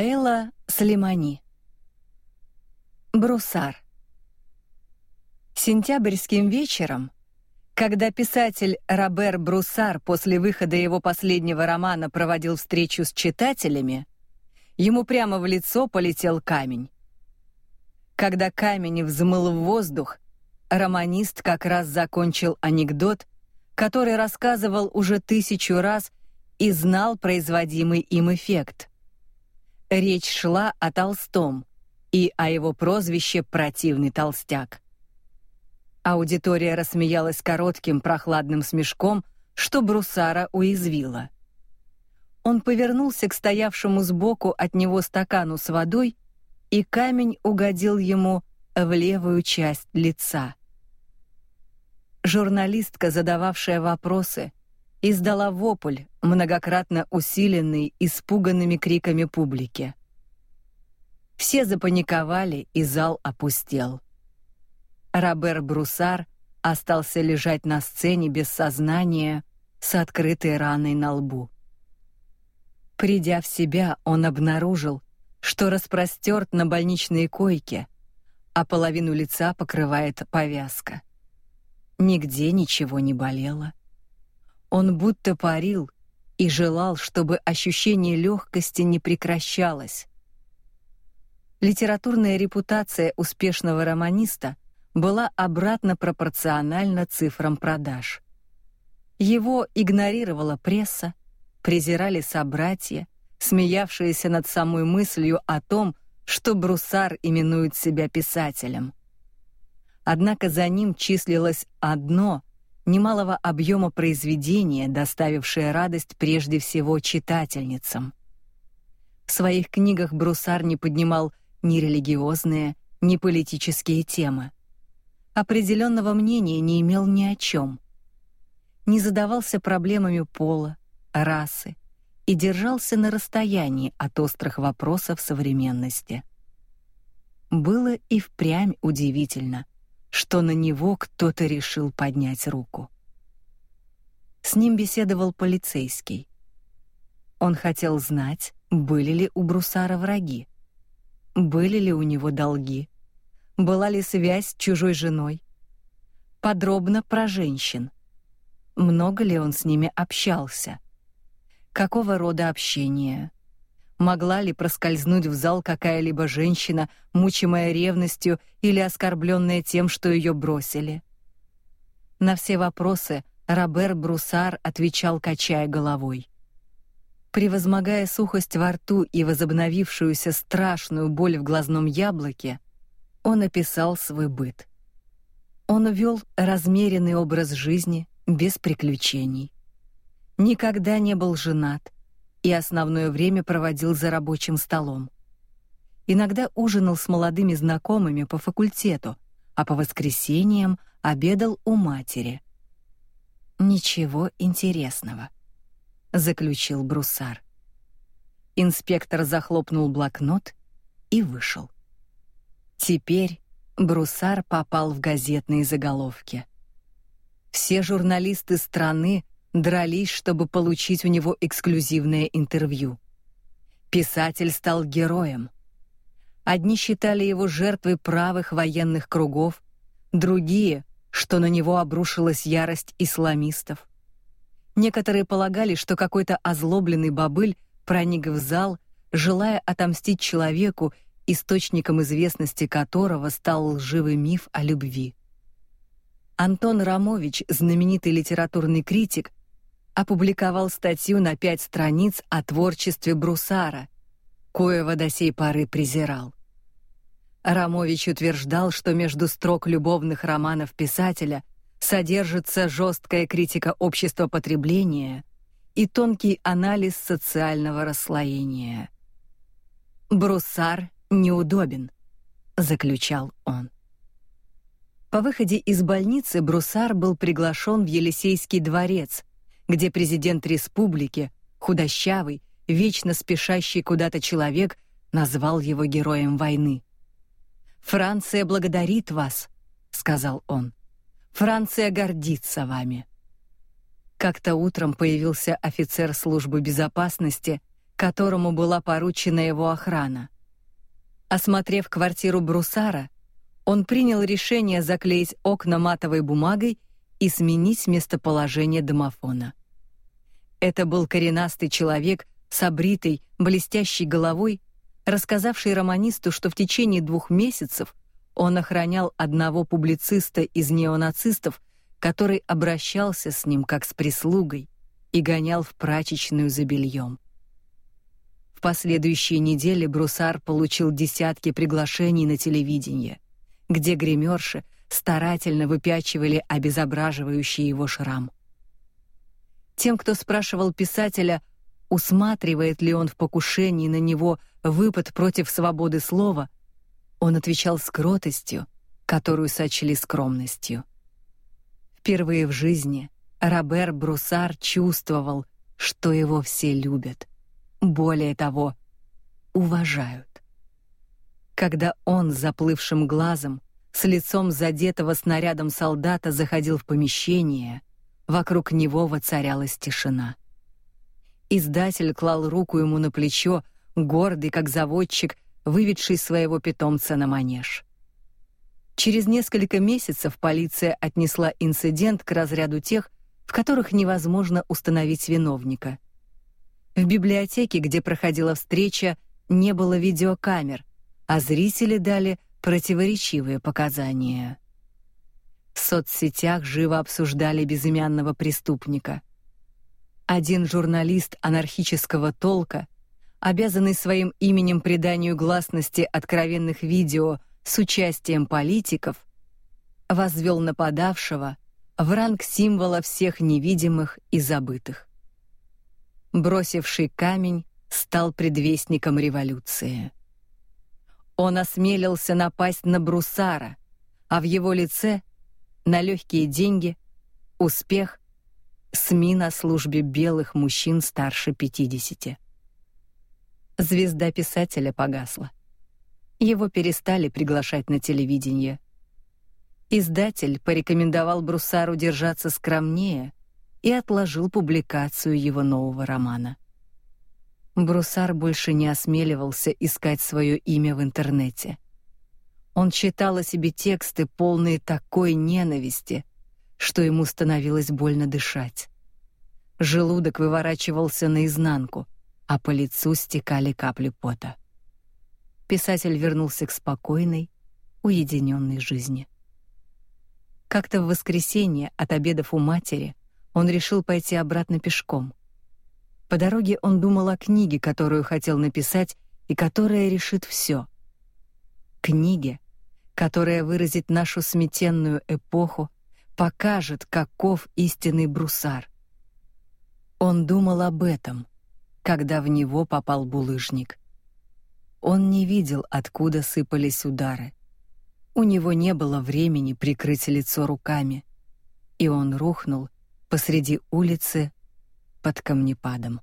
Лейла Слимани. Брусар. Сентябрьским вечером, когда писатель Робер Брусар после выхода его последнего романа проводил встречу с читателями, ему прямо в лицо полетел камень. Когда камень взмыл в воздух, романист как раз закончил анекдот, который рассказывал уже тысячу раз и знал производимый им эффект. Речь шла о Толстом и о его прозвище «противный толстяк». Аудитория рассмеялась коротким прохладным смешком, что Брусара уязвило. Он повернулся к стоявшему сбоку от него стакану с водой, и камень угодил ему в левую часть лица. Журналистка, задававшая вопросы, издала вопль, многократно усиленный испуганными криками публики. Все запаниковали, и зал опустел. Робер Брусар остался лежать на сцене без сознания, с открытой раной на лбу. Придя в себя, он обнаружил, что распростерт на больничной койке, а половину лица покрывает повязка. Нигде ничего не болело. Он будто парил и желал, чтобы ощущение легкости не прекращалось. Литературная репутация успешного романиста была обратно пропорциональна цифрам продаж. Его игнорировала пресса, презирали собратья, смеявшиеся над самой мыслью о том, что Брусар именует себя писателем. Однако за ним числилось одно немалого объема произведения, доставившее радость прежде всего читательницам. В своих книгах Брусар не поднимал ни религиозные, ни политические темы. Определенного мнения не имел ни о чем. Не задавался проблемами пола, расы и держался на расстоянии от острых вопросов современности. Было и впрямь удивительно, что на него кто-то решил поднять руку. С ним беседовал полицейский. Он хотел знать, были ли у Брусара враги, были ли у него долги, была ли связь с чужой женой. Подробно про женщин. Много ли он с ними общался? Какого рода общение? Могла ли проскользнуть в зал какая-либо женщина, мучимая ревностью или оскорбленная тем, что ее бросили? На все вопросы Робер Брусар отвечал, качая головой. Превозмогая сухость во рту и возобновившуюся страшную боль в глазном яблоке, он описал свой быт. Он вел размеренный образ жизни, без приключений. Никогда не был женат, и основное время проводил за рабочим столом. Иногда ужинал с молодыми знакомыми по факультету, а по воскресеньям обедал у матери. Ничего интересного, заключил Брусар. Инспектор захлопнул блокнот и вышел. Теперь Брусар попал в газетные заголовки. Все журналисты страны дрались, чтобы получить у него эксклюзивное интервью. Писатель стал героем. Одни считали его жертвой правых военных кругов, другие, что на него обрушилась ярость исламистов. Некоторые полагали, что какой-то озлобленный бабыль проник в зал, желая отомстить человеку, источником известности которого стал лживый миф о любви. Антон Рамович, знаменитый литературный критик, опубликовал статью на пять страниц о творчестве Брусара, коего до сей поры презирал. Рамович утверждал, что между строк любовных романов писателя содержится жесткая критика общества потребления и тонкий анализ социального расслоения. Брусар неудобен, заключал он. По выходе из больницы Брусар был приглашен в Елисейский дворец, где президент республики, худощавый, вечно спешащий куда-то человек, назвал его героем войны. Франция благодарит вас, сказал он. Франция гордится вами. Как-то утром появился офицер службы безопасности, которому была поручена его охрана. Осмотрев квартиру Брусара, он принял решение заклеить окна матовой бумагой и сменить местоположение домофона. Это был коренастый человек с обритой, блестящей головой, рассказавший романисту, что в течение двух месяцев он охранял одного публициста из неонацистов, который обращался с ним как с прислугой и гонял в прачечную за бельем. В последующие недели Брусар получил десятки приглашений на телевидение, где гримерши старательно выпячивали обезображивающий его шрам. Тем, кто спрашивал писателя, усматривает ли он в покушении на него выпад против свободы слова, он отвечал с которую сочли скромностью. Впервые в жизни Робер Брусар чувствовал, что его все любят. Более того, уважают. Когда он заплывшим глазом, с лицом задетого снарядом солдата заходил в помещение, вокруг него воцарялась тишина. Издатель клал руку ему на плечо, гордый как заводчик, выведший своего питомца на манеж. Через несколько месяцев полиция отнесла инцидент к разряду тех, в которых невозможно установить виновника. В библиотеке, где проходила встреча, не было видеокамер, а зрители дали противоречивые показания. В соцсетях живо обсуждали безымянного преступника. Один журналист анархического толка, обязанный своим именем приданию гласности откровенных видео с участием политиков, возвел нападавшего в ранг символа всех невидимых и забытых. Бросивший камень стал предвестником революции. Он осмелился напасть на Брусара, а в его лице на легкие деньги, успех, СМИ на службе белых мужчин старше 50. Звезда писателя погасла. Его перестали приглашать на телевидение. Издатель порекомендовал Брусару держаться скромнее и отложил публикацию его нового романа. Брусар больше не осмеливался искать свое имя в интернете. Он читал о себе тексты, полные такой ненависти, что ему становилось больно дышать. Желудок выворачивался наизнанку, а по лицу стекали капли пота. Писатель вернулся к спокойной, уединенной жизни. Как-то в воскресенье от обедов у матери он решил пойти обратно пешком. По дороге он думал о книге, которую хотел написать и которая решит все. Книге, которая выразит нашу сметенную эпоху, покажет, каков истинный брусар. Он думал об этом, когда в него попал булыжник. Он не видел, откуда сыпались удары. У него не было времени прикрыть лицо руками, и он рухнул посреди улицы под камнепадом.